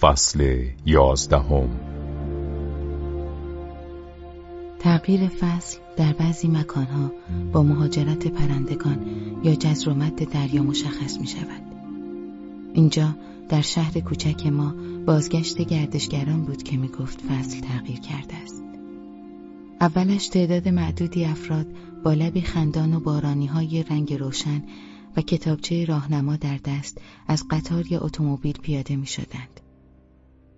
فصل یازدهم تغییر فصل در بعضی مکانها با مهاجرت پرندگان یا جزر و مد دریا مشخص می شود. اینجا در شهر کوچک ما بازگشت گردشگران بود که می گفت فصل تغییر کرده است. اولش تعداد معدودی افراد با لبی خندان و بارانی های رنگ روشن و کتابچه راهنما در دست از قطار یا اتومبیل پیاده می شدند.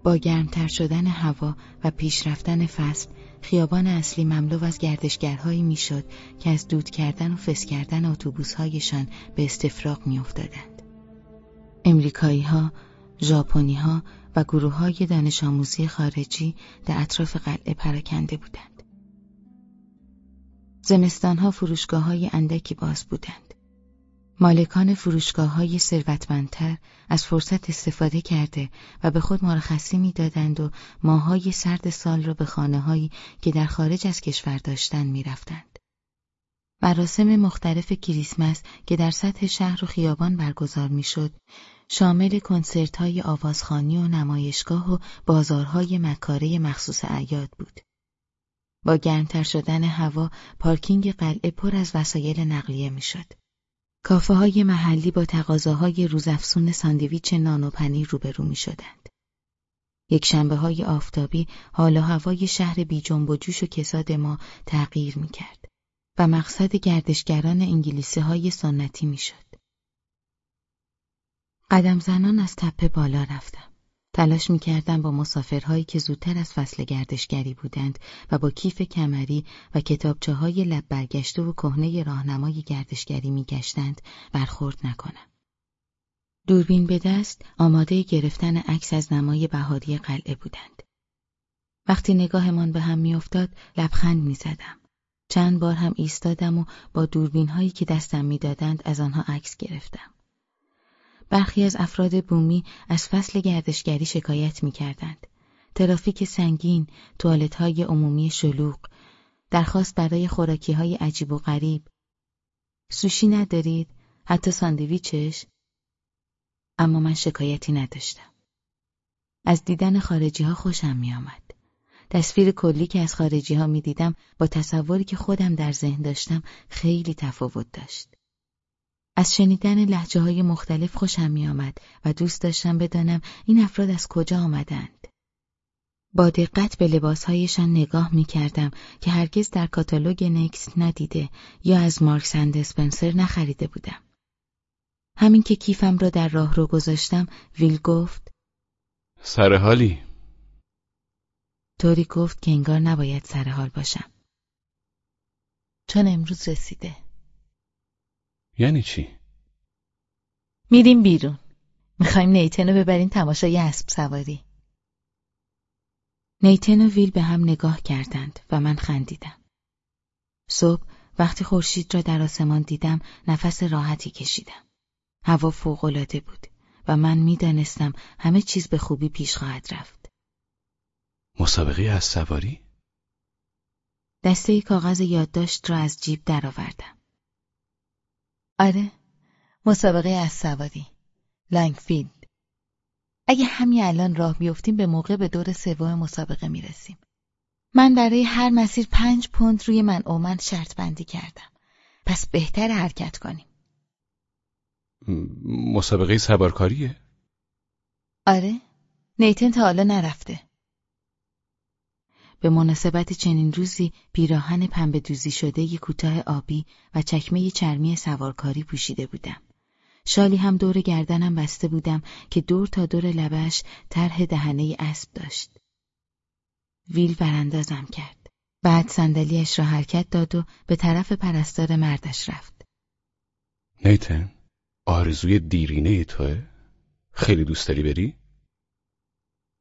با گرمتر شدن هوا و پیشرفتن فصل خیابان اصلی مملو از گردشگرهایی می‌شد که از دود کردن و فس کردن اتوبوسهایشان به استفراغ میافتادند. امریکایی ها، ژاپنی ها و گروه های دانش آموزی خارجی در اطراف قلعه پراکنده بودند. زمستان ها فروشگاه های اندکی باز بودند. مالکان فروشگاه های ثروتمندتر از فرصت استفاده کرده و به خود مرخصی می‌دادند و ماهای سرد سال را به خانه هایی که در خارج از کشور داشتند می‌رفتند. مراسم مختلف کریسمس که در سطح شهر و خیابان برگزار می‌شد، شامل کنسرت های آوازخانی و نمایشگاه و بازارهای مکاره مخصوص اعیاد بود. با گرمتر شدن هوا پارکینگ قلعه پر از وسایل نقلیه می‌شد. کافه های محلی با تقاضاهای روزافزون ساندویچ نان و پنیر روبرو می شدند. یک شنبه های آفتابی حال و هوای شهر بی جنب و جوش و کساد ما تغییر می کرد و مقصد گردشگران انگلیسی های سنتی می شد. قدم زنان از تپه بالا رفتم. تلاش می‌کردم با مسافرهایی که زودتر از فصل گردشگری بودند و با کیف کمری و کتابچه های لب برگشته و کهنه راهنمای گردشگری میگشتند برخورد نکنم. دوربین به دست آماده گرفتن عکس از نمای بهاری قلعه بودند. وقتی نگاهمان به هم میافتاد لبخند می‌زدم. چند بار هم ایستادم و با دوربین هایی که دستم می‌دادند از آنها عکس گرفتم. برخی از افراد بومی از فصل گردشگری شکایت می کردند. ترافیک سنگین، توالت های عمومی شلوغ، درخواست برای خوراکی های عجیب و غریب. سوشی ندارید؟ حتی ساندویچش؟ اما من شکایتی نداشتم. از دیدن خارجی ها خوشم می آمد. تصویر کلی که از خارجی ها می دیدم با تصوری که خودم در ذهن داشتم خیلی تفاوت داشت. از شنیدن لحجه های مختلف خوشم می آمد و دوست داشتم بدانم این افراد از کجا آمدند. با دقت به لباسهایشان نگاه می کردم که هرگز در کاتالوگ نکست ندیده یا از مارکس اند اسپنسر نخریده بودم. همین که کیفم را در راه رو گذاشتم ویل گفت سرحالی طوری گفت که انگار نباید سرحال باشم. چون امروز رسیده. یعنی چی؟ میریم بیرون. می‌خوایم نیتن رو ببرین تماشای اسب سواری. نیتن و ویل به هم نگاه کردند و من خندیدم. صبح وقتی خورشید را در آسمان دیدم نفس راحتی کشیدم. هوا فوقالعاده بود و من می‌دانستم همه چیز به خوبی پیش خواهد رفت. مسابقه از سواری؟ دسته کاغذ یادداشت را از جیب درآوردم. آره. مسابقه از سواری لنگفیلد اگه همین الان راه بیفتیم به موقع به دور سوم مسابقه می‌رسیم. من برای هر مسیر پنج پوند روی من اومن شرط بندی کردم. پس بهتر حرکت کنیم. مسابقه سوارکاریه؟ آره. نیتن تا حالا نرفته. به مناسبت چنین روزی پیراهن پنبه دوزی شده کوتاه آبی و چکمه چرمی سوارکاری پوشیده بودم. شالی هم دور گردنم بسته بودم که دور تا دور لبش طرح دهنه اسب داشت. ویل براندازم کرد. بعد صندلیاش را حرکت داد و به طرف پرستار مردش رفت. نیتن، آرزوی دیرینه توه؟ خیلی دوست داری بری؟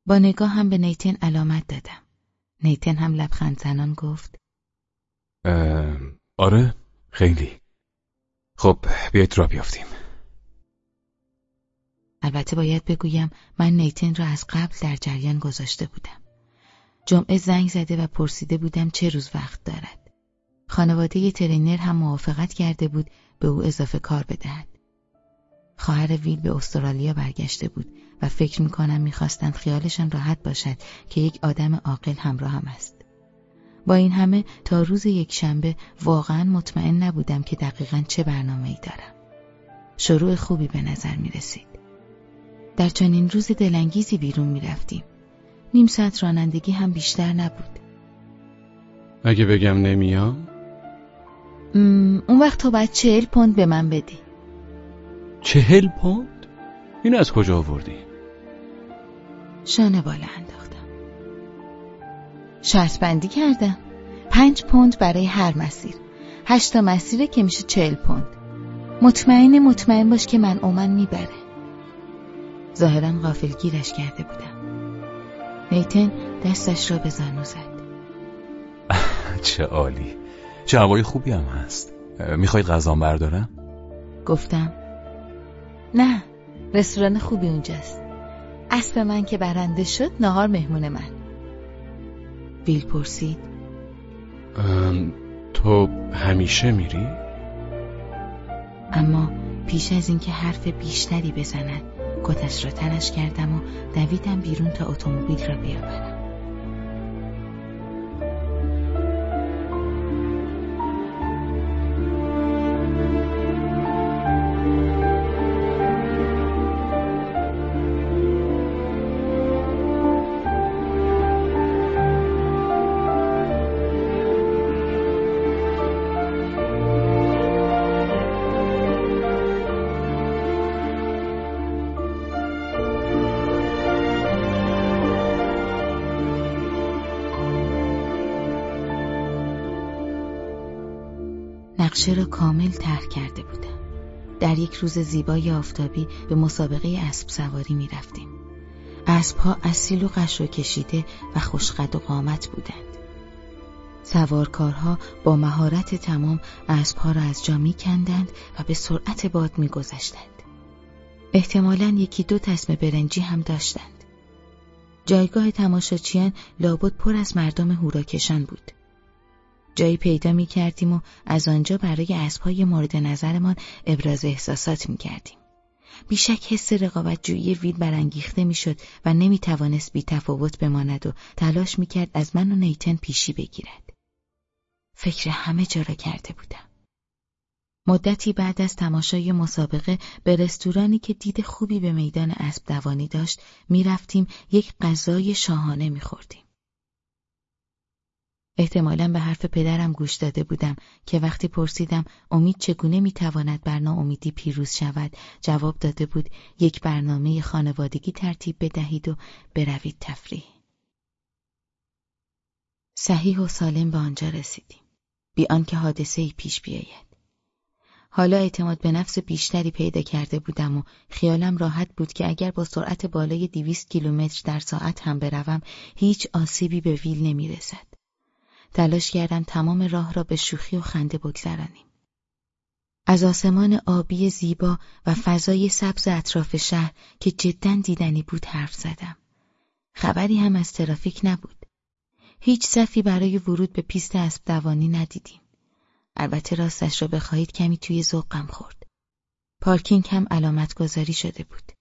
با نگاه هم به نیتن علامت دادم. نیتن هم لبخند زنان گفت. آره خیلی. خب بیاید را بیافتیم. البته باید بگویم من نیتن را از قبل در جریان گذاشته بودم. جمعه زنگ زده و پرسیده بودم چه روز وقت دارد. خانواده ترینر هم موافقت کرده بود به او اضافه کار بدهد. خواهر ویل به استرالیا برگشته بود و فکر می‌کنم می‌خواستند خیالشان راحت باشد که یک آدم عاقل همراه هم است. با این همه تا روز یک شنبه واقعا مطمئن نبودم که دقیقا چه برنامه ای دارم. شروع خوبی به نظر می رسید. در چنین روز دلانگیزی بیرون می رفتیم. نیم ساعت رانندگی هم بیشتر نبود. اگه بگم نمیام؟ اون وقت تو باید چهل پوند به من بدی. چهل پوند؟ این از کجا آوردی؟ شانه بالا انداختم. شرط بندی کردم. پنج پوند برای هر مسیر. هشتا مسیره که میشه چهل پوند. مطمئن مطمئن باش که من اومن می‌بره. ظاهرا غافل گیرش کرده بودم. نیتن دستش را به زانو زد. چه عالی. چه هوای خوبی هم هست. می‌خواید غذام بردارم؟ گفتم نه رستوران خوبی اونجاست. اسب من که برنده شد نهار مهمون من. ویل پرسید. تو همیشه میری؟ اما پیش از اینکه حرف بیشتری بزند کتش را تنش کردم و دویدم بیرون تا اتومبیل را بیاورم. نقشه را کامل طرح کرده بودم. در یک روز زیبای آفتابی به مسابقه اسب سواری می رفتیم. اسبها اصیل و قش و کشیده و خوشقد و قامت بودند. سوارکارها با مهارت تمام اسبها را از جا می کندند و به سرعت باد می گذشتند. احتمالا یکی دو تسم برنجی هم داشتند. جایگاه تماشاچیان لابد پر از مردم هوراکشان بود. جایی پیدا می کردیم و از آنجا برای اسبهای مورد نظرمان ابراز احساسات می کردیم. بیشک حس رقابت جویی ویل برانگیخته می‌شد و نمی توانست بی تفاوت بماند و تلاش می کرد از من و نیتن پیشی بگیرد. فکر همه جا را کرده بودم. مدتی بعد از تماشای مسابقه به رستورانی که دید خوبی به میدان اسب دوانی داشت می‌رفتیم یک غذای شاهانه میخوردیم. احتمالا به حرف پدرم گوش داده بودم که وقتی پرسیدم امید چگونه می‌تواند بر ناامیدی پیروز شود جواب داده بود یک برنامه خانوادگی ترتیب بدهید و بروید تفریح. صحیح و سالم به آنجا رسیدیم. بی آنکه حادثه ای پیش بیاید. حالا اعتماد به نفس بیشتری پیدا کرده بودم و خیالم راحت بود که اگر با سرعت بالای دیویست کیلومتر در ساعت هم بروم هیچ آسیبی به ویل نمی‌رسد. تلاش کردم تمام راه را به شوخی و خنده بگذرانیم. از آسمان آبی زیبا و فضای سبز اطراف شهر که جدا دیدنی بود حرف زدم. خبری هم از ترافیک نبود. هیچ صفی برای ورود به پیست اسب دوانی ندیدیم. البته راستش را بخواهید کمی توی ذوقم خورد. پارکینگ هم علامت گذاری شده بود.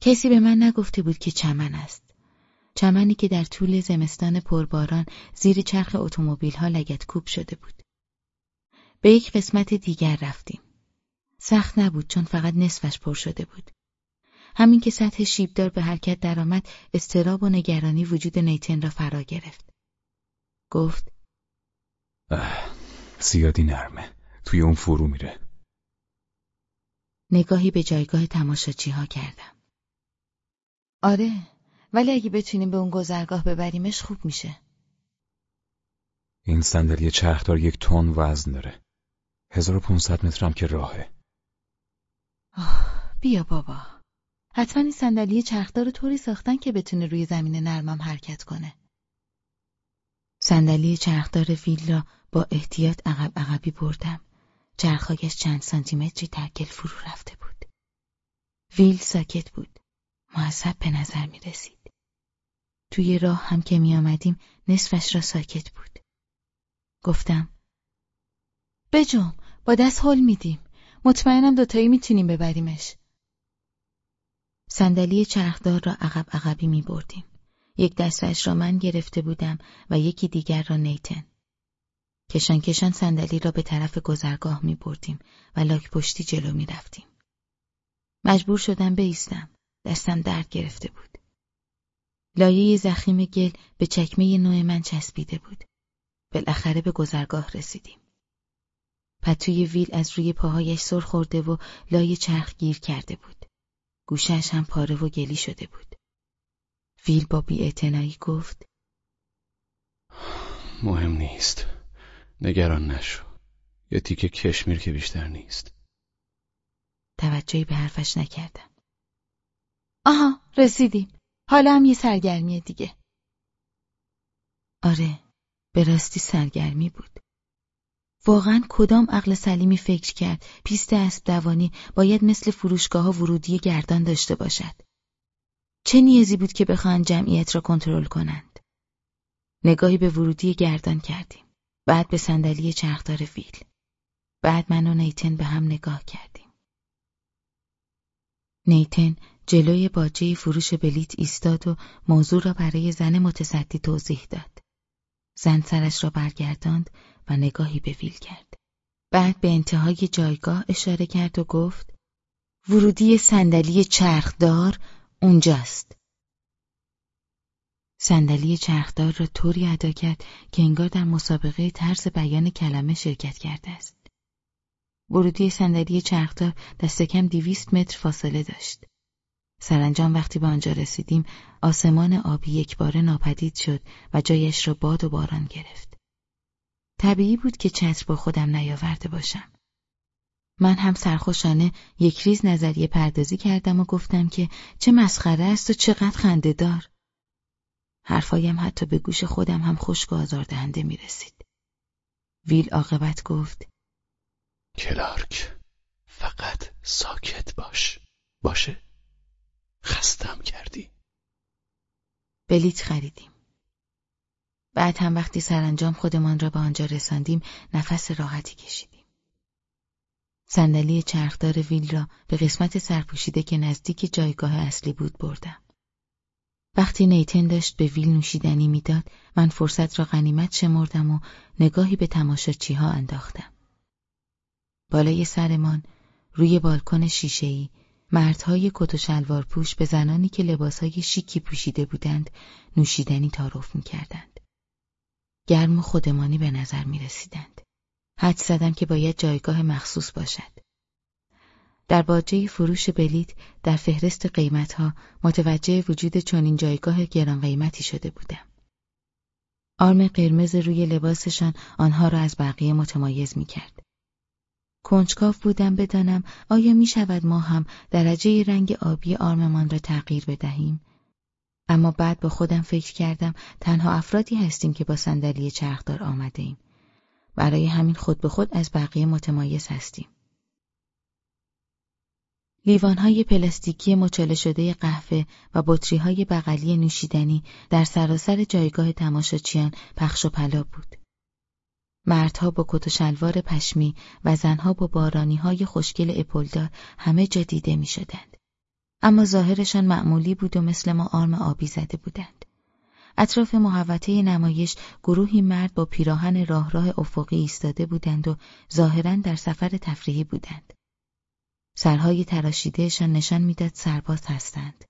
کسی به من نگفته بود که چمن است. چمنی که در طول زمستان پرباران زیر چرخ اتومبیل ها لگت کوب شده بود. به یک قسمت دیگر رفتیم. سخت نبود چون فقط نصفش پر شده بود. همین که سطح شیبدار به حرکت درآمد استراب و نگرانی وجود نیتن را فرا گرفت. گفت زیادی نرمه. توی اون فرو میره. نگاهی به جایگاه تماشاچی ها کردم. آره ولی اگه بتونیم به اون گذرگاه ببریمش خوب میشه. این صندلی چرخدار یک تن وزن داره. 1500 مترم که راهه. آه بیا بابا. حتما این صندلی چرخدار طوری ساختن که بتونه روی زمین نرمم حرکت کنه. صندلی چرخدار ویل را با احتیاط عقب عقبی بردم. چرخهایش چند سانتیمتری ترکل فرو رفته بود. ویل ساکت بود. معذب به نظر می رسید. توی راه هم که می آمدیم نصفش را ساکت بود. گفتم بجم با دست حل میدیم مطمئنم دوتایی می‌تونیم ببریمش. صندلی چرخدار را عقب عقبی می بردیم. یک دستش را من گرفته بودم و یکی دیگر را نیتن. کشان کشان صندلی را به طرف گذرگاه می بردیم و لاک پشتی جلو می رفتیم. مجبور شدم بیستم. دستم درد گرفته بود. لایه زخیم گل به چکمه نوع من چسبیده بود. بالاخره به گذرگاه رسیدیم. پتوی ویل از روی پاهایش سر خورده و لای چرخ گیر کرده بود. گوشش هم پاره و گلی شده بود. ویل با بیاعتنایی گفت مهم نیست. نگران نشو. یه تیکه کشمیر که بیشتر نیست. توجهی به حرفش نکردم. آها رسیدیم. حالا هم یه سرگرمی دیگه. آره به راستی سرگرمی بود. واقعا کدام عقل سلیمی فکر کرد پیست اسب دوانی باید مثل فروشگاه ورودی گردان داشته باشد. چه نیازی بود که بخواهند جمعیت را کنترل کنند؟ نگاهی به ورودی گردان کردیم. بعد به صندلی چرخدار ویل. بعد من و نیتن به هم نگاه کردیم. نیتن جلوی باجه فروش بلیت ایستاد و موضوع را برای زن متصدی توضیح داد. زن سرش را برگرداند و نگاهی به ویل کرد. بعد به انتهای جایگاه اشاره کرد و گفت ورودی صندلی چرخدار اونجاست. صندلی چرخدار را طوری ادا کرد که انگار در مسابقه طرز بیان کلمه شرکت کرده است. ورودی صندلی چرخدار دست کم دیویست متر فاصله داشت. سرانجام وقتی به آنجا رسیدیم آسمان آبی یک بار ناپدید شد و جایش را باد و باران گرفت. طبیعی بود که چتر با خودم نیاورده باشم. من هم سرخوشانه یک ریز نظریه پردازی کردم و گفتم که چه مسخره است و چقدر خنده دار. حرفایم حتی به گوش خودم هم خشک و آزاردهنده می رسید. ویل عاقبت گفت کلارک فقط ساکت باش باشه خستم کردی. بلیت خریدیم. بعد هم وقتی سرانجام خودمان را به آنجا رساندیم نفس راحتی کشیدیم. صندلی چرخدار ویل را به قسمت سرپوشیده که نزدیک جایگاه اصلی بود بردم. وقتی نیتن داشت به ویل نوشیدنی می‌داد من فرصت را غنیمت شمردم و نگاهی به تماشاچیها انداختم. بالای سرمان روی بالکن شیشهای مردهای کت و شلوار پوش به زنانی که لباسهای شیکی پوشیده بودند نوشیدنی تعارف می‌کردند. گرم و خودمانی به نظر می رسیدند. حد زدم که باید جایگاه مخصوص باشد. در باجه فروش بلیت در فهرست قیمتها متوجه وجود چنین جایگاه گران قیمتی شده بودم. آرم قرمز روی لباسشان آنها را از بقیه متمایز می کرد. کنجکاف بودم بدانم آیا می شود ما هم درجه رنگ آبی آرممان را تغییر بدهیم؟ اما بعد با خودم فکر کردم تنها افرادی هستیم که با صندلی چرخدار آمده ایم. برای همین خود به خود از بقیه متمایز هستیم. لیوانهای پلاستیکی مچاله شده قهوه و بطریهای بغلی نوشیدنی در سراسر جایگاه تماشاچیان پخش و پلا بود. مردها با کت و شلوار پشمی و زنها با بارانی های خوشگل اپلدار همه جا دیده می شدند. اما ظاهرشان معمولی بود و مثل ما آرم آبی زده بودند. اطراف محوطه نمایش گروهی مرد با پیراهن راه راه افقی ایستاده بودند و ظاهرا در سفر تفریحی بودند. سرهای تراشیدهشان نشان می‌داد سرباز هستند.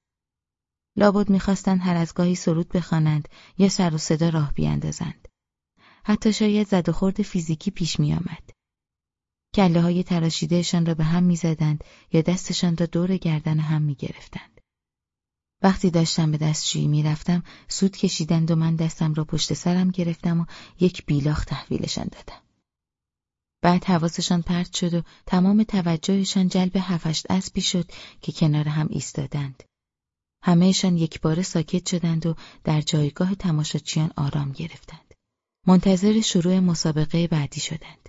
لابد می‌خواستند هر از گاهی سرود بخوانند یا سر و صدا راه بیاندازند. حتی شاید زد و خورد فیزیکی پیش می آمد. کله های تراشیدهشان را به هم می زدند یا دستشان را دور گردن هم می گرفتند. وقتی داشتم به دستشویی می رفتم سود کشیدند و من دستم را پشت سرم گرفتم و یک بیلاخ تحویلشان دادم. بعد حواسشان پرت شد و تمام توجهشان جلب هفشت اسبی شد که کنار هم ایستادند. همهشان یک بار ساکت شدند و در جایگاه تماشاچیان آرام گرفتند. منتظر شروع مسابقه بعدی شدند.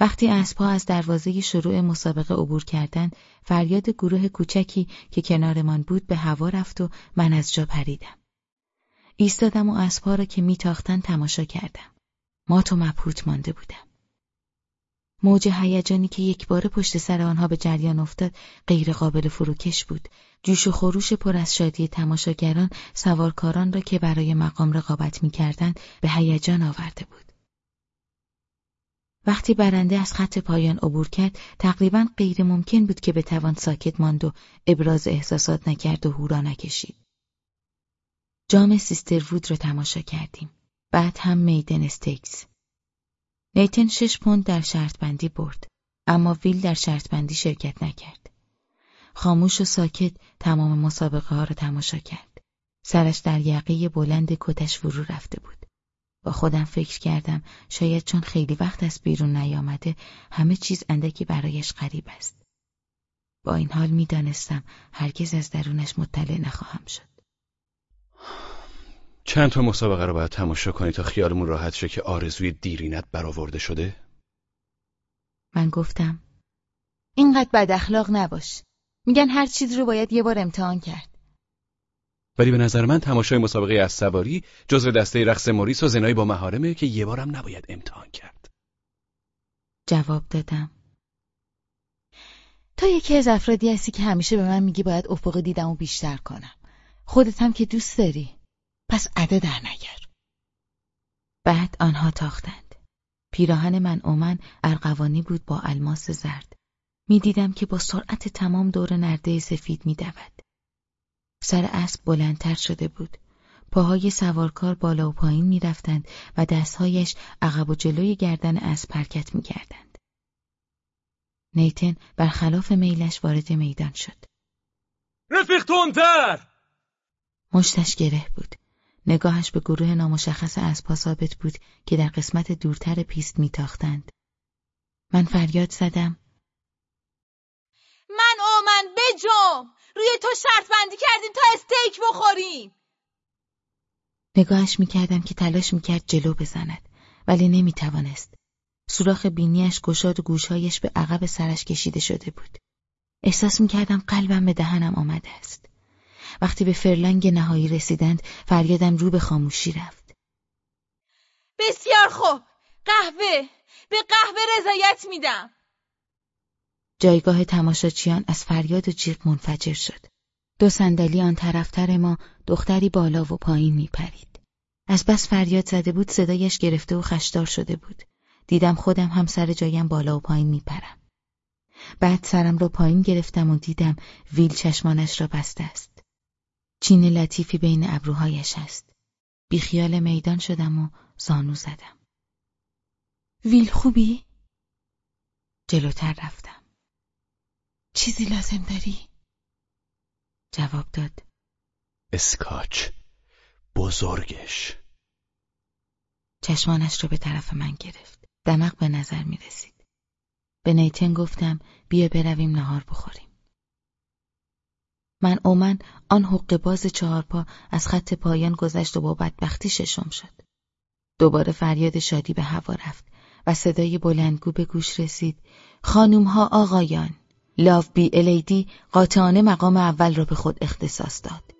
وقتی اسبها از دروازه شروع مسابقه عبور کردند، فریاد گروه کوچکی که کنارمان بود به هوا رفت و من از جا پریدم. ایستادم و اسبها را که میتاختند تماشا کردم. ما تو مبهوت مانده بودم. موج هیجانی که یک بار پشت سر آنها به جریان افتاد غیر قابل فروکش بود. جوش و خروش پر از شادی تماشاگران سوارکاران را که برای مقام رقابت می‌کردند به هیجان آورده بود. وقتی برنده از خط پایان عبور کرد تقریبا غیر ممکن بود که بتوان ساکت ماند و ابراز احساسات نکرد و هورا نکشید. جام سیستر وود را تماشا کردیم. بعد هم میدن استیکس. نیتن شش پوند در شرط بندی برد. اما ویل در شرط بندی شرکت نکرد. خاموش و ساکت تمام مسابقه ها را تماشا کرد. سرش در یقه بلند کتش فرو رفته بود. با خودم فکر کردم شاید چون خیلی وقت از بیرون نیامده همه چیز اندکی برایش غریب است. با این حال می‌دانستم هرگز از درونش مطلع نخواهم شد. چند تا مسابقه رو باید تماشا کنی تا خیالمون راحت شه که آرزوی دیرینت برآورده شده؟ من گفتم اینقدر بد اخلاق نباش. میگن هر چیز رو باید یه بار امتحان کرد. ولی به نظر من تماشای مسابقه از سواری جزو دسته رقص موریس و زنایی با مهارمه که یه بارم نباید امتحان کرد. جواب دادم. تو یکی از افرادی هستی که همیشه به من میگی باید افق دیدم و بیشتر کنم. خودت هم که دوست داری. پس عده در نگر. بعد آنها تاختند. پیراهن من اومن ارغوانی بود با الماس زرد. می‌دیدم که با سرعت تمام دور نرده سفید میدود. سر اسب بلندتر شده بود. پاهای سوارکار بالا و پایین می‌رفتند و دستهایش عقب و جلوی گردن اسب حرکت می‌کردند. نیتن برخلاف میلش وارد میدان شد. رفیق تندتر! مشتش گره بود. نگاهش به گروه نامشخص اسبها ثابت بود که در قسمت دورتر پیست میتاختند. من فریاد زدم. من بجم! روی تو شرط بندی کردیم تا استیک بخوریم! نگاهش می‌کردم که تلاش می‌کرد جلو بزند ولی نمی‌توانست. سوراخ بینیش گشاد و گوشهایش به عقب سرش کشیده شده بود. احساس می‌کردم قلبم به دهنم آمده است. وقتی به فرلنگ نهایی رسیدند فریادم رو به خاموشی رفت. بسیار خوب قهوه به قهوه رضایت میدم. جایگاه تماشاچیان از فریاد و جیغ منفجر شد. دو صندلی آن طرفتر ما دختری بالا و پایین میپرید. از بس فریاد زده بود صدایش گرفته و خشدار شده بود. دیدم خودم هم سر جایم بالا و پایین میپرم. بعد سرم را پایین گرفتم و دیدم ویل چشمانش را بسته است. چین لطیفی بین ابروهایش است. بیخیال میدان شدم و زانو زدم. ویل خوبی؟ جلوتر رفتم. چیزی لازم داری؟ جواب داد. اسکاچ بزرگش چشمانش را به طرف من گرفت. دمق به نظر می رسید. به نیتن گفتم بیا برویم نهار بخوریم. من اومن آن حق باز چهارپا از خط پایان گذشت و با بدبختی ششم شد. دوباره فریاد شادی به هوا رفت و صدای بلندگو به گوش رسید. خانوم ها آقایان، لاف بی الیدی قاطعانه مقام اول را به خود اختصاص داد.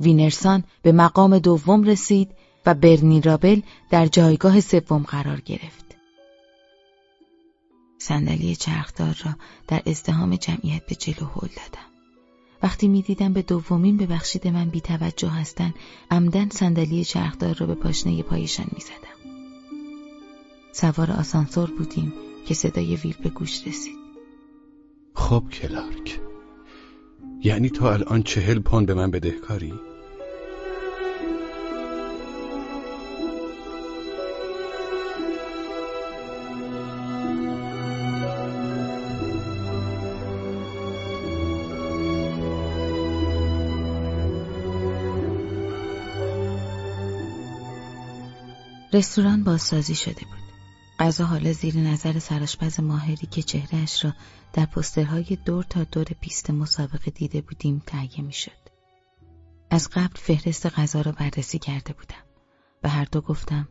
وینرسان به مقام دوم رسید و برنی رابل در جایگاه سوم قرار گرفت. صندلی چرخدار را در ازدهام جمعیت به جلو هل دادم. وقتی می‌دیدم به دومین ببخشید من بی توجه هستن عمدن صندلی چرخدار را به پاشنه پایشان می‌زدم. سوار آسانسور بودیم که صدای ویل به گوش رسید. خب کلارک یعنی تو الان چهل پوند به من بدهکاری؟ رستوران بازسازی شده بود. غذا حالا زیر نظر سراشپز ماهری که چهرهش را در پوسترهای دور تا دور پیست مسابقه دیده بودیم تهیه می‌شد. از قبل فهرست غذا را بررسی کرده بودم. به هر دو گفتم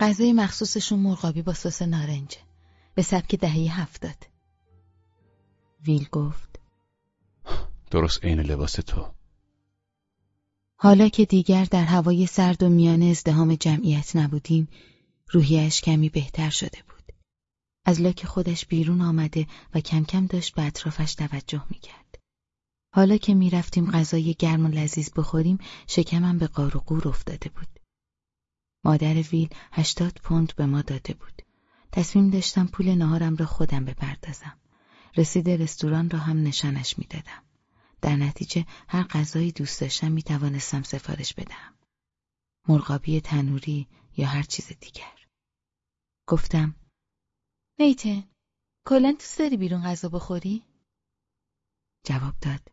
غذای مخصوصشون مرغابی با سس نارنج به سبک دهه هفتاد. ویل گفت درست عین لباس تو حالا که دیگر در هوای سرد و میان ازدهام جمعیت نبودیم روحیش کمی بهتر شده بود. از لاک خودش بیرون آمده و کم کم داشت به اطرافش توجه می‌کرد. حالا که می‌رفتیم غذای گرم و لذیذ بخوریم شکمم به قار و افتاده بود. مادر ویل هشتاد پوند به ما داده بود. تصمیم داشتم پول نهارم را خودم بپردازم. رسید رستوران را هم نشانش می‌دادم. در نتیجه هر غذایی دوست داشتم می توانستم سفارش بدم. مرغابی تنوری یا هر چیز دیگر. گفتم نیتن کلا دوست داری بیرون غذا بخوری؟ جواب داد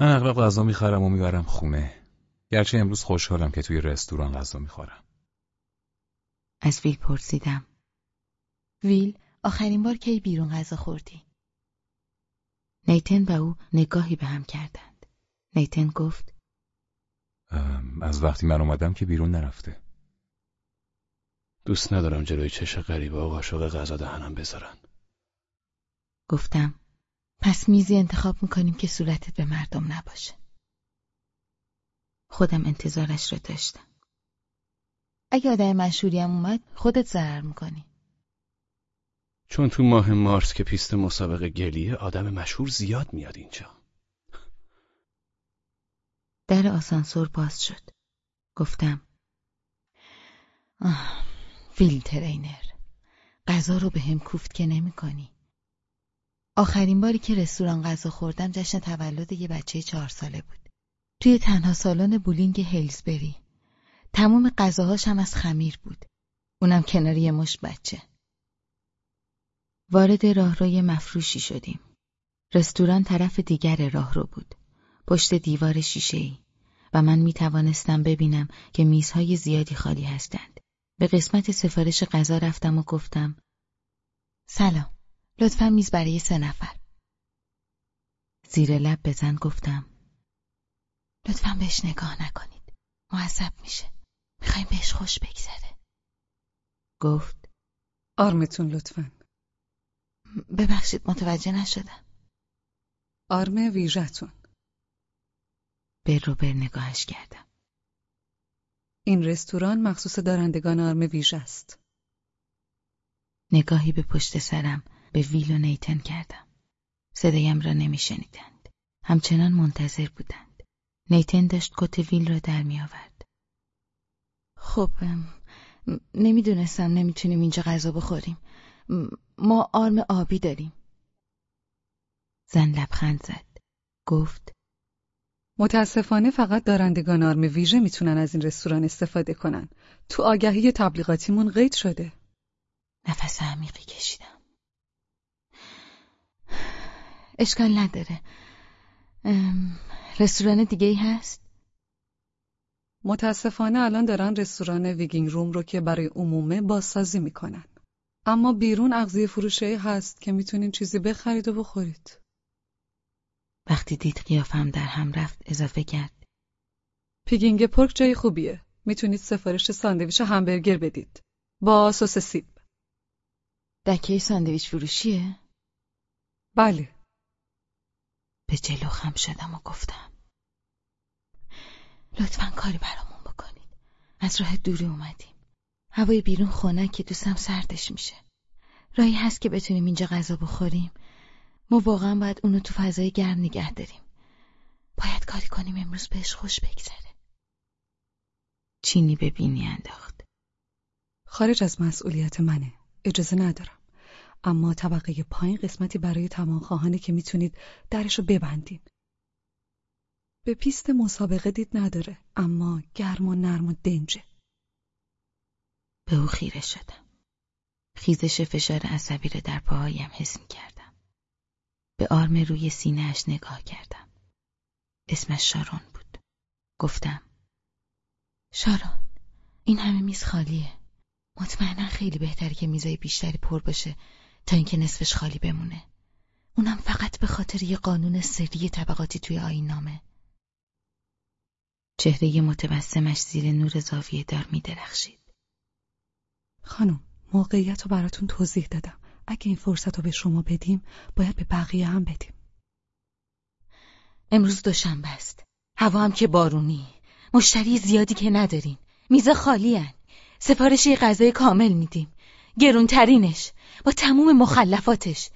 من اغلب غذا می‌خرم و می‌برم خونه. گرچه امروز خوشحالم که توی رستوران غذا می‌خورم. از ویل پرسیدم. ویل آخرین بار کی بیرون غذا خوردی؟ نیتن و او نگاهی به هم کردند. نیتن گفت از وقتی من اومدم که بیرون نرفته. دوست ندارم جلوی چش غریبه و قاشق غذا دهنم بذارن. گفتم پس میزی انتخاب می‌کنیم که صورتت به مردم نباشه. خودم انتظارش را داشتم. اگه آدم مشهوری هم اومد خودت ضرر می‌کنی. چون تو ماه مارس که پیست مسابقه گلیه آدم مشهور زیاد میاد اینجا. در آسانسور باز شد. گفتم آه، ویل ترینر غذا رو به هم کوفت که نمی کنی. آخرین باری که رستوران غذا خوردم جشن تولد یه بچه چهار ساله بود. توی تنها سالن بولینگ هیلزبری. تموم غذاهاش هم از خمیر بود. اونم کنار یه مش بچه. وارد راهروی مفروشی شدیم. رستوران طرف دیگر راهرو بود. پشت دیوار شیشه‌ای و من می توانستم ببینم که میزهای زیادی خالی هستند. به قسمت سفارش غذا رفتم و گفتم سلام. لطفا میز برای سه نفر. زیر لب بزن گفتم لطفا بهش نگاه نکنید. معذب میشه. می‌خوایم بهش خوش بگذره. گفت آرمتون لطفا. ببخشید متوجه نشدم. آرم ویژتون. به روبر نگاهش کردم. این رستوران مخصوص دارندگان آرم ویژه است. نگاهی به پشت سرم به ویل و نیتن کردم. صدایم را نمیشنیدند. همچنان منتظر بودند. نیتن داشت کت ویل را در می آورد. خب نمی‌دونستم نمی‌تونیم اینجا غذا بخوریم. ما آرم آبی داریم. زن لبخند زد. گفت متاسفانه فقط دارندگان آرم ویژه می‌تونن از این رستوران استفاده کنن. تو آگهی تبلیغاتیمون قید شده. نفس عمیقی کشیدم. اشکال نداره. رستوران دیگه ای هست؟ متاسفانه الان دارن رستوران ویگینگ روم رو که برای عمومه بازسازی می‌کنن. اما بیرون اغذیه فروشه هست که می‌تونین چیزی بخرید و بخورید. وقتی دید قیافم در هم رفت اضافه کرد. پیگینگ پرک جای خوبیه. می‌تونید سفارش ساندویچ همبرگر بدید. با سس سیب. دکه ساندویچ فروشیه؟ بله. به جلو خم شدم و گفتم. لطفا کاری برامون بکنید. از راه دوری اومدیم. هوای بیرون خونه که دوستم سردش میشه. راهی هست که بتونیم اینجا غذا بخوریم. ما واقعا باید اونو تو فضای گرم نگه داریم. باید کاری کنیم امروز بهش خوش بگذره. چینی به بینی انداخت. خارج از مسئولیت منه. اجازه ندارم. اما طبقه پایین قسمتی برای تمام خواهانه که می‌تونید درشو ببندین. به پیست مسابقه دید نداره اما گرم و نرم و دنجه. به او خیره شدم. خیزش فشار عصبی را در پاهایم حس می کردم. به آرم روی سینهاش نگاه کردم. اسمش شارون بود. گفتم شارون این همه میز خالیه. مطمئنا خیلی بهتره که میزای بیشتری پر باشه تا اینکه نصفش خالی بمونه. اونم فقط به خاطر یه قانون سری طبقاتی توی آین نامه. چهره متبسمش زیر نور زاویه دار می درخشید. خانم موقعیت رو براتون توضیح دادم. اگه این فرصت رو به شما بدیم باید به بقیه هم بدیم. امروز دوشنبه است. هوا هم که بارونی. مشتری زیادی که ندارین. میزه خالی هن. سفارش غذای کامل میدیم. گرونترینش با تموم مخلفاتش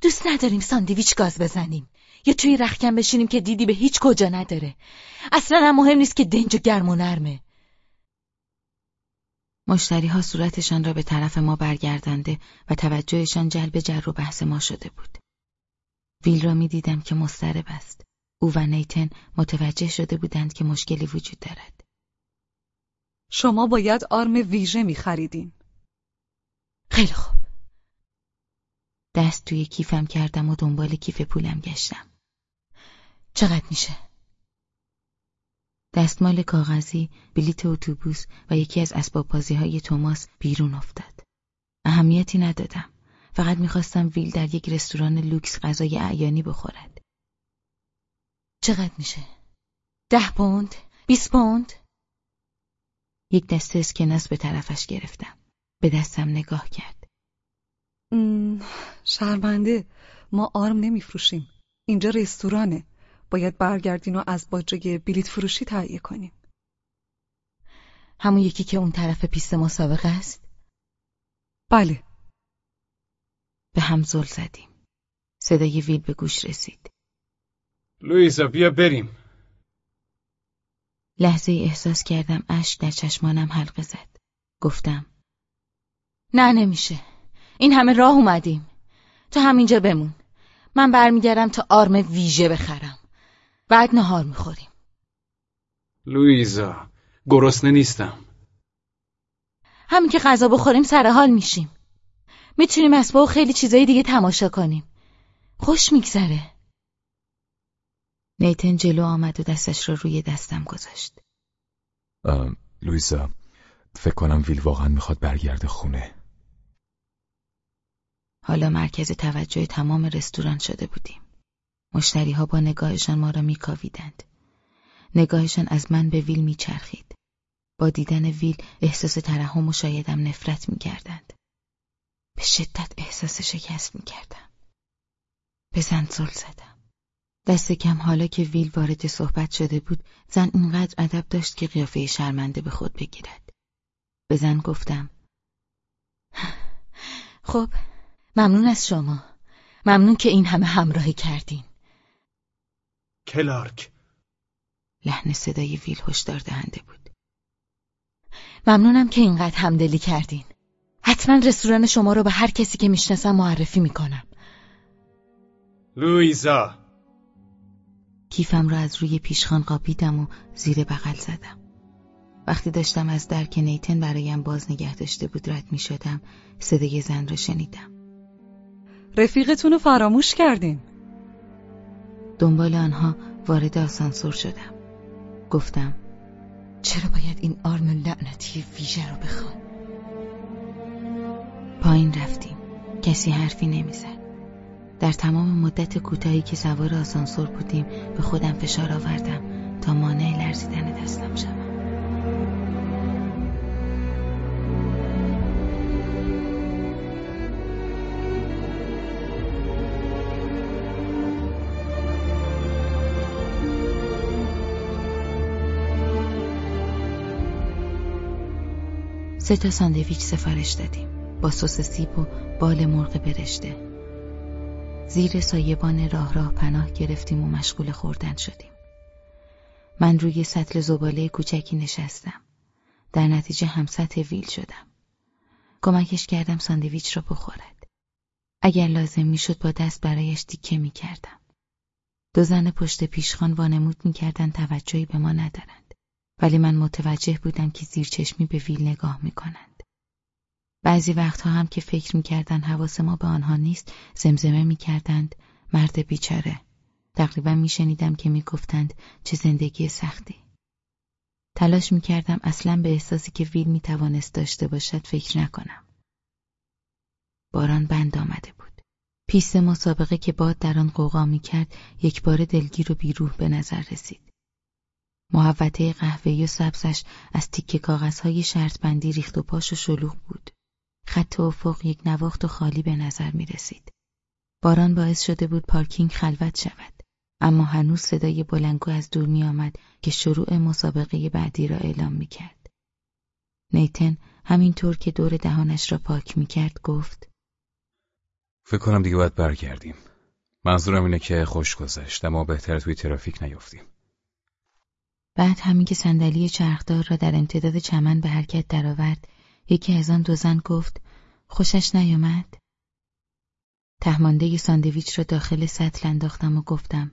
دوست نداریم ساندویچ گاز بزنیم یا توی رخکن بشینیم که دیدی به هیچ کجا نداره اصلا هم مهم نیست که دنج و گرم و نرمه مشتری ها صورتشان را به طرف ما برگردانده و توجهشان جلب جر و بحث ما شده بود. ویل را می دیدم که مضطرب است. او و نیتن متوجه شده بودند که مشکلی وجود دارد. شما باید آرم ویژه می خریدین. خیلی خوب. دست توی کیفم کردم و دنبال کیف پولم گشتم. چقدر میشه؟ دستمال کاغذی، بلیت اتوبوس و یکی از اسباب های توماس بیرون افتاد. اهمیتی ندادم. فقط می‌خواستم ویل در یک رستوران لوکس غذای اعیانی بخورد. چقدر میشه؟ ده پوند؟ بیست پوند؟ یک دسته اسکناس به طرفش گرفتم. به دستم نگاه کرد. شرمنده ما آرم نمیفروشیم. اینجا رستورانه. باید برگردین و از باجه بلیت فروشی تهیه کنیم. همون یکی که اون طرف پیست مسابقه است؟ بله. به هم زل زدیم. صدای ویل به گوش رسید. لویزا بیا بریم. لحظه احساس کردم اشک در چشمانم حلقه زد. گفتم. نه نمیشه. این همه راه اومدیم. تو همینجا بمون. من برمیگردم تا آرم ویژه بخرم. بعد نهار می‌خوریم. لویزا گرسنه نیستم. همین که غذا بخوریم سر حال میشیم. می‌تونیم اسبا و خیلی چیزای دیگه تماشا کنیم. خوش میگذره. نیتن جلو آمد و دستش را روی دستم گذاشت. لویزا فکر کنم ویل واقعا می‌خواد برگرده خونه. حالا مرکز توجه تمام رستوران شده بودیم. مشتری ها با نگاهشان ما را میکاویدند. نگاهشان از من به ویل میچرخید. با دیدن ویل احساس ترحم و شایدم نفرت می‌کردند. به شدت احساس شکست می‌کردم. به زن زل زدم. دست کم حالا که ویل وارد صحبت شده بود زن اینقدر ادب داشت که قیافه شرمنده به خود بگیرد. به زن گفتم خب ممنون از شما. ممنون که این همه همراهی کردین. کلارک. لحن صدای ویل هشدار دهنده بود. ممنونم که اینقدر همدلی کردین. حتما رستوران شما رو به هر کسی که می‌شناسم معرفی می‌کنم. لویزا کیفم را از روی پیشخان قاپیدم و زیر بغل زدم. وقتی داشتم از در که نیتن برایم باز نگه داشته بود رد می شدم صدای زن را شنیدم. رفیقتون رو فراموش کردین. دنبال آنها وارد آسانسور شدم. گفتم چرا باید این آرم لعنتی ویژه رو بخوام؟ پایین رفتیم. کسی حرفی نمی‌زد. در تمام مدت کوتاهی که سوار آسانسور بودیم به خودم فشار آوردم تا مانع لرزیدن دستم شوم سه تا ساندویچ سفارش دادیم. با سس سیب و بال مرغ برشته. زیر سایبان راه راه پناه گرفتیم و مشغول خوردن شدیم. من روی سطل زباله کوچکی نشستم. در نتیجه هم سطح ویل شدم. کمکش کردم ساندویچ را بخورد. اگر لازم می‌شد با دست برایش تیکه می کردم. دو زن پشت پیشخان وانمود می‌کردند توجهی به ما ندارند. ولی من متوجه بودم که زیر چشمی به ویل نگاه می کنند. بعضی وقتها هم که فکر می کردن حواس ما به آنها نیست زمزمه می کردند مرد بیچاره. تقریبا می شنیدم که می گفتند چه زندگی سختی. تلاش می کردم اصلا به احساسی که ویل می توانست داشته باشد فکر نکنم. باران بند آمده بود. پیست مسابقه که باد در آن قوقا می کرد یک بار دلگیر و بیروح به نظر رسید. محوطه قهوه‌ای و سبزش از تیکه کاغذهای شرط بندی ریخت و پاش و شلوغ بود. خط افق یک نواخت و خالی به نظر می رسید. باران باعث شده بود پارکینگ خلوت شود. اما هنوز صدای بلنگو از دور می آمد که شروع مسابقه بعدی را اعلام می کرد. نیتن همینطور که دور دهانش را پاک می‌کرد گفت فکر کنم دیگه باید برگردیم منظورم اینه که خوش گذشت اما بهتر توی ترافیک نیفتیم بعد همین که صندلی چرخدار را در امتداد چمن به حرکت درآورد یکی از آن دو زن گفت خوشش نیامد؟ تهمانده ساندویچ را داخل سطل انداختم و گفتم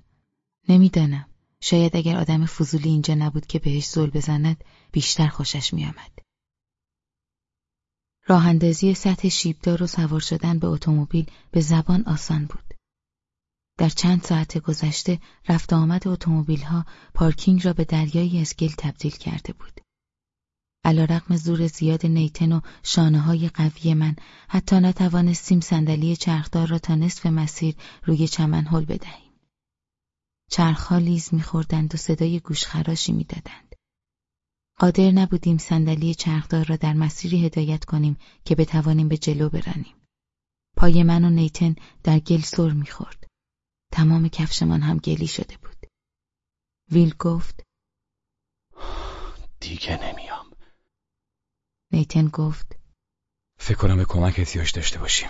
نمی‌دانم. شاید اگر آدم فضولی اینجا نبود که بهش زل بزند بیشتر خوشش میآمد. راه اندازی سطح شیبدار و سوار شدن به اتومبیل به زبان آسان بود. در چند ساعت گذشته رفت آمد اتومبیل ها پارکینگ را به دریایی از گل تبدیل کرده بود. رقم زور زیاد نیتن و شانه های قوی من حتی نتوانستیم صندلی چرخدار را تا نصف مسیر روی چمن هل بدهیم. چرخها لیز میخوردند و صدای گوشخراشی می‌دادند. قادر نبودیم صندلی چرخدار را در مسیری هدایت کنیم که بتوانیم به جلو برانیم. پای من و نیتن در گل سر می‌خورد. تمام کفشمان هم گلی شده بود. ویل گفت دیگه نمیام. نیتن گفت فکر کنم به کمک احتیاج داشته باشیم.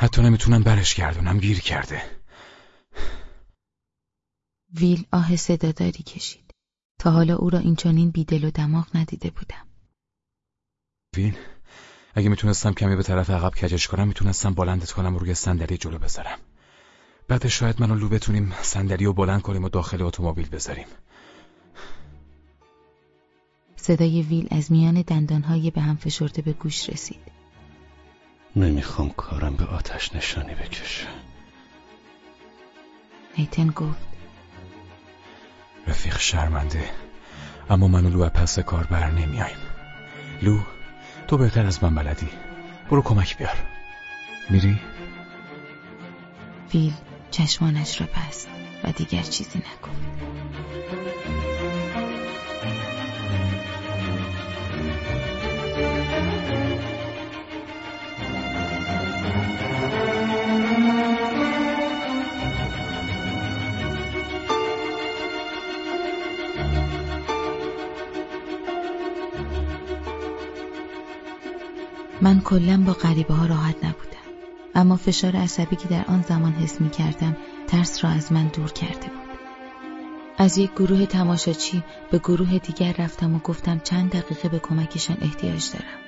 حتی نمی‌تونم برش گردونم گیر کرده. ویل آه صداداری کشید. تا حالا او را اینچنین بیدل و دماغ ندیده بودم. وین اگه می‌تونستم کمی به طرف عقب کجش کنم می‌تونستم بلندت کنم و روی صندلی جلو بذارم. بعد شاید منو لو بتونیم صندلی رو بلند کنیم و داخل اتومبیل بذاریم. صدای ویل از میان دندانهای به هم فشرده به گوش رسید. نمی‌خوام کارم به آتش نشانی بکشه. نیتن گفت رفیق شرمنده اما من و لو پس کار بر نمیایم لو تو بهتر از من بلدی برو کمک بیار میری؟ ویل چشمانش را بست و دیگر چیزی نگفت. من کلا با غریبه ها راحت نبودم. اما فشار عصبی که در آن زمان حس می کردم ترس را از من دور کرده بود. از یک گروه تماشاچی به گروه دیگر رفتم و گفتم چند دقیقه به کمکشان احتیاج دارم.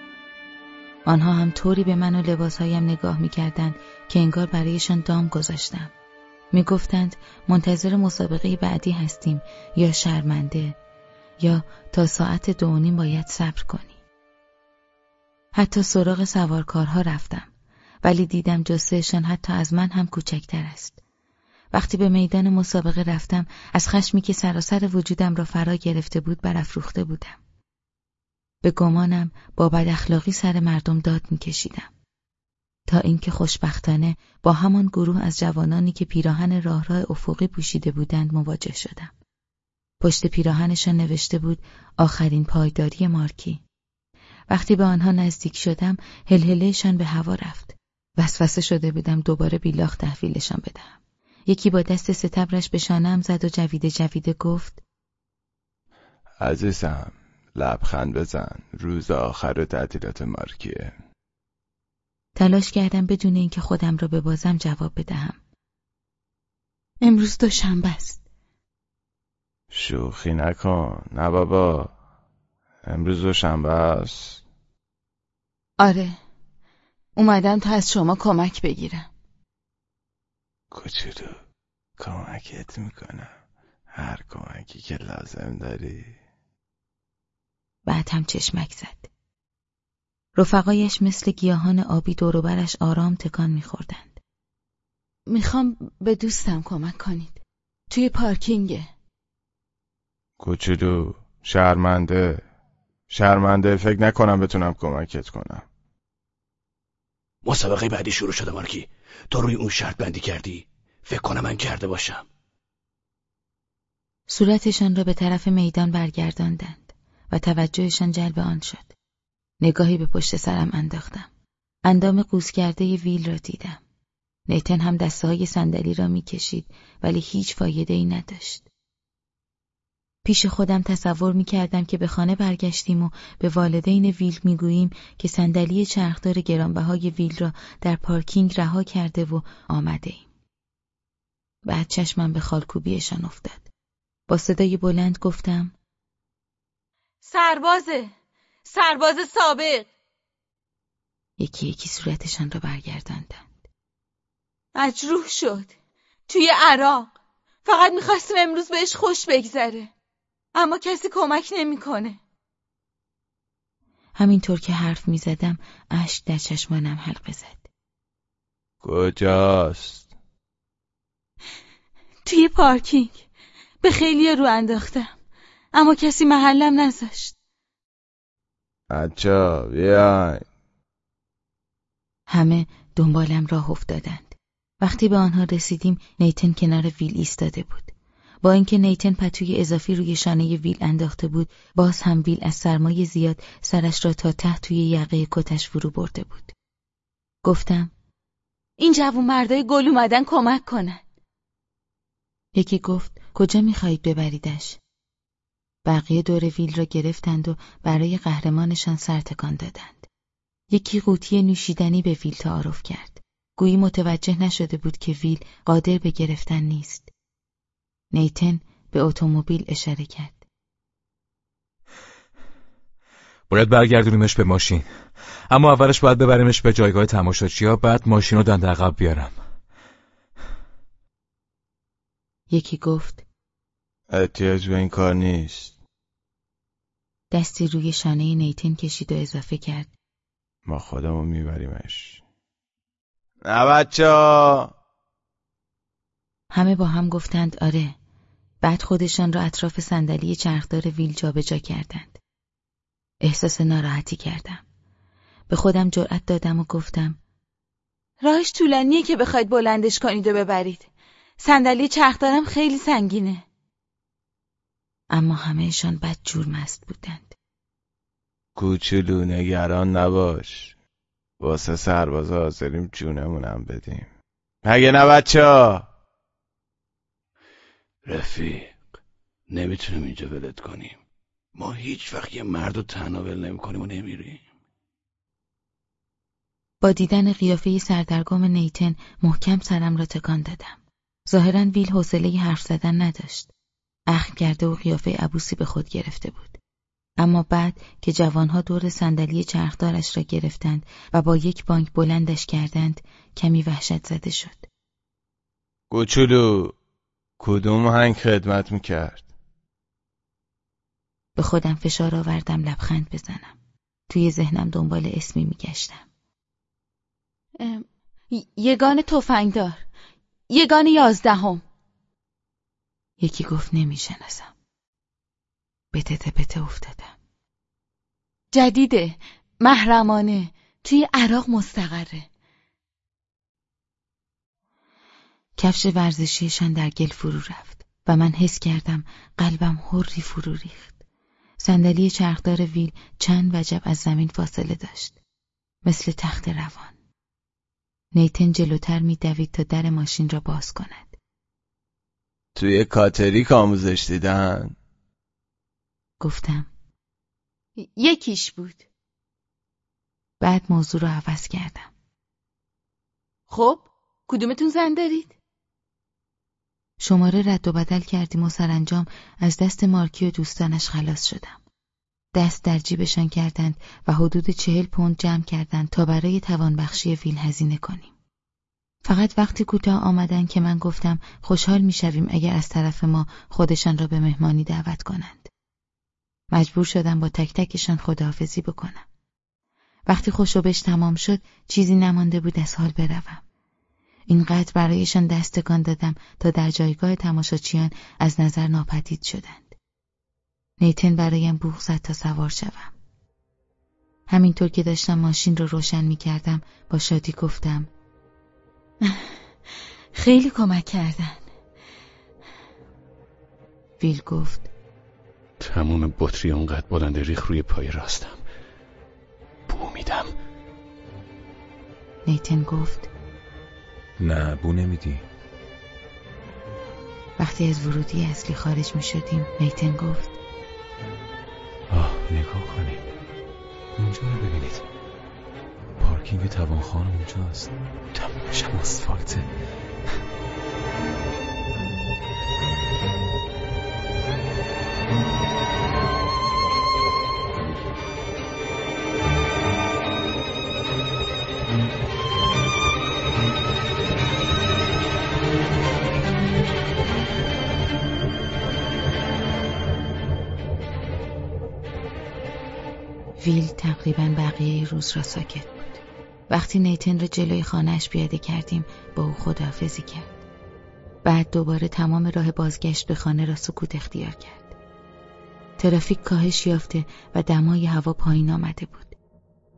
آنها هم طوری به من و لباسهایم نگاه می‌کردند که انگار برایشان دام گذاشتم. می‌گفتند منتظر مسابقه بعدی هستیم یا شرمنده یا تا ساعت دو باید صبر کنی. حتی سراغ سوارکارها رفتم. ولی دیدم جسهشان حتی از من هم کوچکتر است. وقتی به میدان مسابقه رفتم از خشمی که سراسر وجودم را فرا گرفته بود برافروخته بودم. به گمانم با بد اخلاقی سر مردم داد میکشیدم. تا اینکه خوشبختانه با همان گروه از جوانانی که پیراهن راه راه افقی پوشیده بودند مواجه شدم. پشت پیراهنشان نوشته بود آخرین پایداری مارکی. وقتی به آنها نزدیک شدم هلهلهشان به هوا رفت. وسوسه شده بودم دوباره بیلاخ تحویلشان بدهم. یکی با دست ستبرش به شانم زد و جویده جویده گفت عزیزم لبخند بزن. روز آخر تعطیلات مارکیه. تلاش کردم بدون اینکه خودم را به بازم جواب بدهم. امروز دوشنبه است. شوخی نکن. نه بابا. امروز دوشنبه است. آره. اومدم تا از شما کمک بگیرم. کوچولو کمکت می‌کنم. هر کمکی که لازم داری. بعد هم چشمک زد. رفقایش مثل گیاهان آبی دوروبرش آرام تکان میخوردند. می‌خوام به دوستم کمک کنید. توی پارکینگه کوچولو شرمنده. شرمنده فکر نکنم بتونم کمکت کنم. مسابقه بعدی شروع شده مارکی تو روی اون شرط بندی کردی. فکر کنم من کرده باشم. صورتشان را به طرف میدان برگرداندند و توجهشان جلب آن شد. نگاهی به پشت سرم انداختم. اندام قوز کرده ویل را دیدم. نیتن هم دسته های صندلی را می‌کشید ولی هیچ فایده ای نداشت. پیش خودم تصور می کردم که به خانه برگشتیم و به والدین ویل می گوییم که صندلی چرخدار گرانبهای ویل را در پارکینگ رها کرده و آمده ایم. بعد چشمم به خالکوبیشان افتاد. با صدای بلند گفتم سربازه! سرباز سابق! یکی یکی صورتشان را برگرداندند. مجروح شد. توی عراق. فقط می‌خواستیم امروز بهش خوش بگذره. اما کسی کمک نمی‌کنه. همینطور که حرف می‌زدم اشک در چشمانم حلقه زد. کجاست؟ توی پارکینگ. به خیلی رو انداختم. اما کسی محلم نذاشت. بچه بیاین. همه دنبالم راه افتادند. وقتی به آنها رسیدیم نیتن کنار ویل ایستاده بود. با اینکه نیتن پتوی اضافی روی شانه ویل انداخته بود باز هم ویل از سرمایه زیاد سرش را تا ته توی یقه کتش فرو برده بود. گفتم این جوون مردای گل اومدن کمک کنن. یکی گفت کجا می‌خواهید ببریدش؟ بقیه دور ویل را گرفتند و برای قهرمانشان سر تکان دادند. یکی قوطی نوشیدنی به ویل تعارف کرد. گویی متوجه نشده بود که ویل قادر به گرفتن نیست. نیتن به اتومبیل اشاره کرد. باید برگردونیمش به ماشین. اما اولش باید ببریمش به جایگاه تماشاچی بعد ماشین رو دنده عقب بیارم. یکی گفت احتیاج به این کار نیست. دستی روی شانه نیتن کشید و اضافه کرد. ما خودمون میبریمش. نه بچه همه با هم گفتند آره. بعد خودشان را اطراف صندلی چرخدار ویل جابجا کردند. احساس ناراحتی کردم. به خودم جرأت دادم و گفتم راهش طولانیه که بخواید بلندش کنید و ببرید. صندلی چرخدارم خیلی سنگینه. اما همهشان بد جور مست بودند. کوچولو نگران نباش. واسه سرباز حاضریم جونمونم بدیم. مگه نه بچه ها؟ رفیق نمی‌تونیم اینجا ولت کنیم. ما هیچ وقت یه مرد رو تنها ول نمی‌کنیم و نمیریم. با دیدن قیافه سردرگم نیتن محکم سرم را تکان دادم. ظاهرا ویل حوصله حرف زدن نداشت. اخم کرده و قیافه عبوسی به خود گرفته بود. اما بعد که جوانها دور صندلی چرخدارش را گرفتند و با یک بانک بلندش کردند کمی وحشت زده شد. کوچولو کدوم هنگ خدمت می‌کرد؟ به خودم فشار آوردم لبخند بزنم. توی ذهنم دنبال اسمی میگشتم. یگان تفنگدار. یگان یازدهم. یکی گفت نمی‌شناسم. بته پته افتادم. جدیده. محرمانه. توی عراق مستقره. کفش ورزشیشان در گل فرو رفت و من حس کردم قلبم حری فرو ریخت. صندلی چرخدار ویل چند وجب از زمین فاصله داشت. مثل تخت روان. نیتن جلوتر میدوید تا در ماشین را باز کند. توی کاتریک آموزش دیدن؟ گفتم. یکیش بود. بعد موضوع را عوض کردم. خب کدومتون زن دارید؟ شماره رد و بدل کردیم و سرانجام از دست مارکی و دوستانش خلاص شدم. دست در جیبشان کردند و حدود چهل پوند جمع کردند تا برای توانبخشی ویل هزینه کنیم. فقط وقتی کوتاه آمدن که من گفتم خوشحال می‌شویم اگر از طرف ما خودشان را به مهمانی دعوت کنند. مجبور شدم با تک تکشان خداحافظی بکنم. وقتی خوشوبش تمام شد چیزی نمانده بود از حال بروم. اینقدر برایشان دستگان دادم تا در جایگاه تماشاچیان از نظر ناپدید شدند. نیتن برایم بوغ زد تا سوار شوم. همینطور که داشتم ماشین رو روشن می کردم با شادی گفتم خیلی کمک کردن. ویل گفت تموم بطری اونقدر بلند ریخ روی پای راستم. بو میدم. نیتن گفت نه بو نمیدی. وقتی از ورودی اصلی خارج می شدیم نیتن گفت آه نگاه کنید. اونجا رو ببینید. پارکینگ توانخانه اونجاست. تمامشم آسفالته ویل تقریبا بقیه روز را ساکت بود. وقتی نیتن را جلوی خانهش پیاده کردیم با او خداحافظی کرد. بعد دوباره تمام راه بازگشت به خانه را سکوت اختیار کرد. ترافیک کاهش یافته و دمای هوا پایین آمده بود.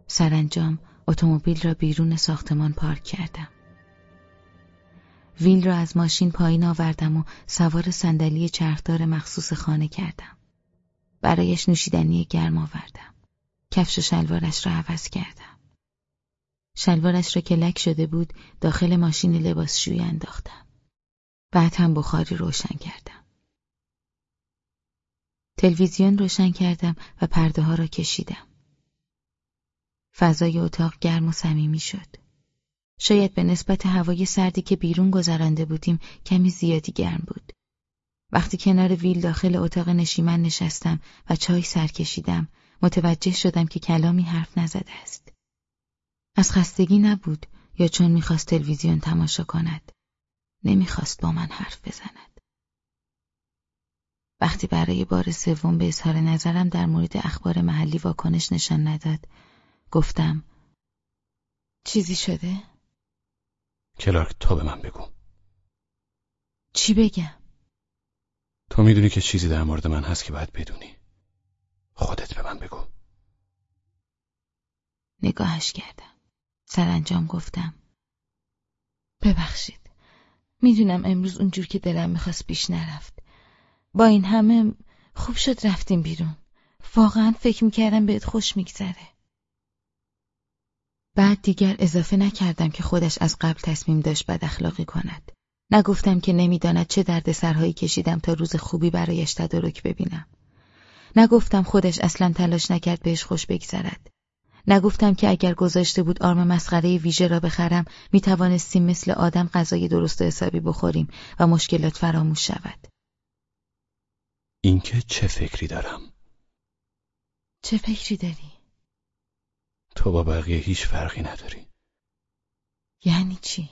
سرانجام اتومبیل را بیرون ساختمان پارک کردم. ویل را از ماشین پایین آوردم و سوار صندلی چرخدار مخصوص خانه کردم. برایش نوشیدنی گرم آوردم. کفش و شلوارش را عوض کردم. شلوارش را که لک شده بود داخل ماشین لباسشویی انداختم. بعد هم بخاری روشن کردم. تلویزیون روشن کردم و پرده ها را کشیدم. فضای اتاق گرم و صمیمی شد. شاید به نسبت هوای سردی که بیرون گذرانده بودیم کمی زیادی گرم بود. وقتی کنار ویل داخل اتاق نشیمن نشستم و چای سر کشیدم متوجه شدم که کلامی حرف نزده است. از خستگی نبود یا چون می‌خواست تلویزیون تماشا کند. نمی‌خواست با من حرف بزند. وقتی برای بار سوم به اظهار نظرم در مورد اخبار محلی واکنش نشان نداد، گفتم چیزی شده؟ کلارک تو به من بگو چی بگم؟ تو می‌دونی که چیزی در مورد من هست که باید بدونی خودت به من بگو. نگاهش کردم. سرانجام گفتم. ببخشید. می‌دونم امروز اونجور که دلم می‌خواست بیش نرفت. با این همه خوب شد رفتیم بیرون. واقعا فکر می‌کردم بهت خوش میگذره. بعد دیگر اضافه نکردم که خودش از قبل تصمیم داشت بد اخلاقی کند. نگفتم که نمی‌داند چه درد سرهایی کشیدم تا روز خوبی برایش تدارک ببینم. نگفتم خودش اصلا تلاش نکرد بهش خوش بگذرد نگفتم که اگر گذاشته بود آرم مسخره ویژه را بخرم می توانستیم مثل آدم غذای درست و حسابی بخوریم و مشکلات فراموش شود. اینکه چه فکری دارم؟ چه فکری داری؟ تو با بقیه هیچ فرقی نداری. یعنی چی؟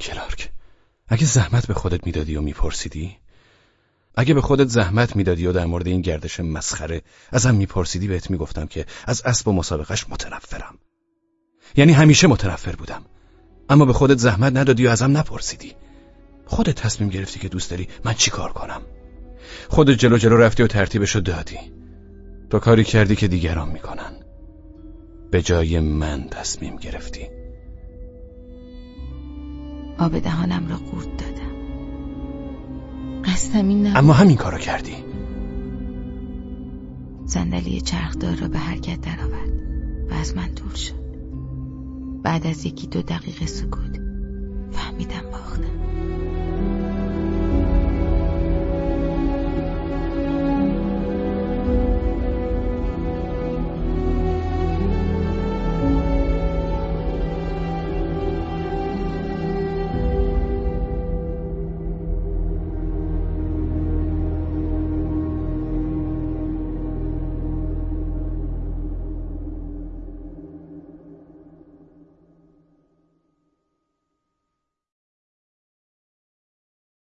کلارک، اگه زحمت به خودت می‌دادی و میپرسیدی اگه به خودت زحمت می‌دادی و در مورد این گردش مسخره ازم میپرسیدی بهت می‌گفتم که از اسب و مسابقش متنفرم. یعنی همیشه متنفر بودم. اما به خودت زحمت ندادی و ازم نپرسیدی. خودت تصمیم گرفتی که دوست داری من چی کار کنم؟ خودت جلو جلو رفتی و ترتیبشو دادی. تو کاری کردی که دیگران می‌کنن. به جای من تصمیم گرفتی. آب دهانم را قورت دادم. قصدم این نبود. اما همین کارو کردی. صندلی چرخدار را به حرکت درآورد و از من دور شد. بعد از یکی دو دقیقه سکوت فهمیدم باختم.